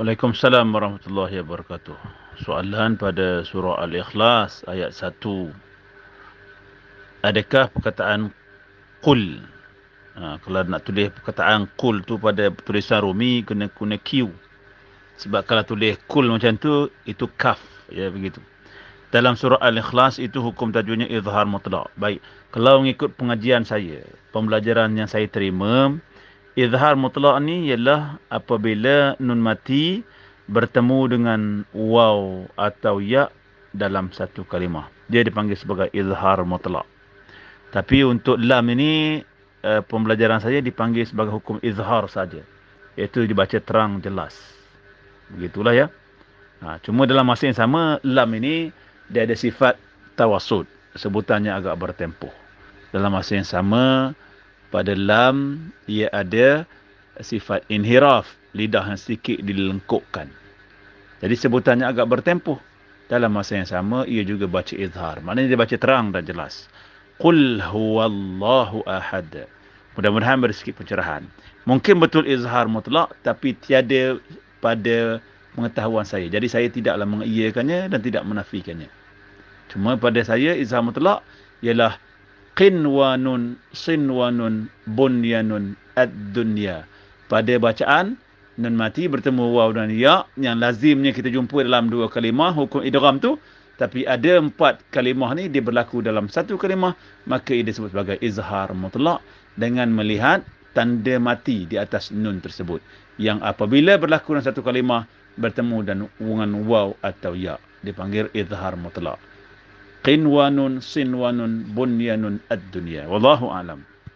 Waalaikumsalam warahmatullahi wabarakatuh. Soalan pada surah Al-Ikhlas ayat 1. Adakah perkataan qul? Ha, kalau nak tulis perkataan qul tu pada tulisan Rumi kena guna Q. Sebab kalau tulis qul macam tu itu kaf ya begitu. Dalam surah Al-Ikhlas itu hukum tajwidnya izhar mutlak. Baik, kalau mengikut pengajian saya, pembelajaran yang saya terima, Izhar mutlak ni ialah apabila nun mati bertemu dengan waw atau ya dalam satu kalimah. Dia dipanggil sebagai izhar mutlak. Tapi untuk lam ini uh, pembelajaran saya dipanggil sebagai hukum izhar saja. Iaitu dibaca terang jelas. Begitulah ya. Ha, cuma dalam masa yang sama lam ini dia ada sifat tawasud. Sebutannya agak bertempuh. Dalam masa yang sama pada lam ia ada sifat inhiraf. Lidah yang sedikit dilengkukkan. Jadi sebutannya agak bertempuh. Dalam masa yang sama ia juga baca izhar. Maknanya dia baca terang dan jelas. Qul huwallahu ahad. Mudah-mudahan beri sikit pencerahan. Mungkin betul izhar mutlak tapi tiada pada pengetahuan saya. Jadi saya tidaklah mengiyakannya dan tidak menafikannya. Cuma pada saya izhar mutlak ialah qinwanun sinwanun bunyanun ad-dunya. Pada bacaan nun mati bertemu waw dan ya. Yang lazimnya kita jumpa dalam dua kalimah hukum idgham tu. Tapi ada empat kalimah ni dia berlaku dalam satu kalimah maka ia disebut sebagai izhar mutlak dengan melihat tanda mati di atas nun tersebut. Yang apabila berlaku dalam satu kalimah bertemu dan dengan waw atau ya. Dipanggil izhar mutlak qinwanun sinwanun bunyanun ad-dunya wallahu alam